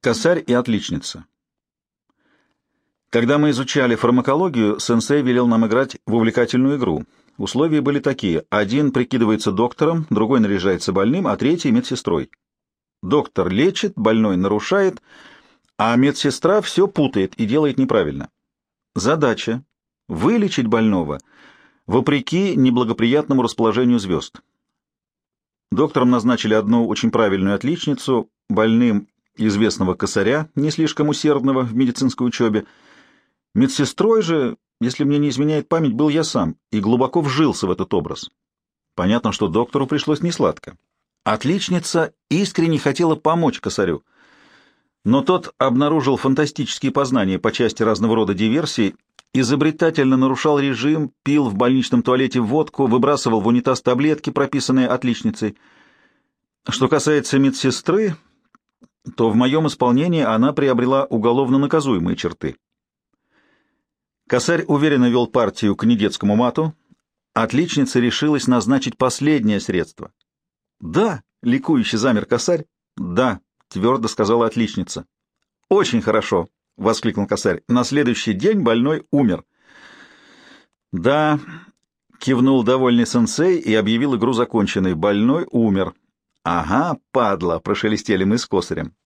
Косарь и отличница. Когда мы изучали фармакологию, сенсей велел нам играть в увлекательную игру. Условия были такие. Один прикидывается доктором, другой наряжается больным, а третий — медсестрой. Доктор лечит, больной нарушает, а медсестра все путает и делает неправильно. Задача — вылечить больного, вопреки неблагоприятному расположению звезд. Доктором назначили одну очень правильную отличницу, больным известного косаря, не слишком усердного в медицинской учебе. Медсестрой же, если мне не изменяет память, был я сам и глубоко вжился в этот образ. Понятно, что доктору пришлось несладко. Отличница искренне хотела помочь косарю, но тот обнаружил фантастические познания по части разного рода диверсий, изобретательно нарушал режим, пил в больничном туалете водку, выбрасывал в унитаз таблетки, прописанные отличницей. Что касается медсестры, то в моем исполнении она приобрела уголовно наказуемые черты. Косарь уверенно вел партию к недетскому мату. Отличница решилась назначить последнее средство. «Да!» — ликующий замер косарь. «Да!» — твердо сказала отличница. «Очень хорошо!» — воскликнул косарь. «На следующий день больной умер». «Да!» — кивнул довольный сенсей и объявил игру законченной. Больной умер. «Ага, падла!» — прошелестели мы с косарем.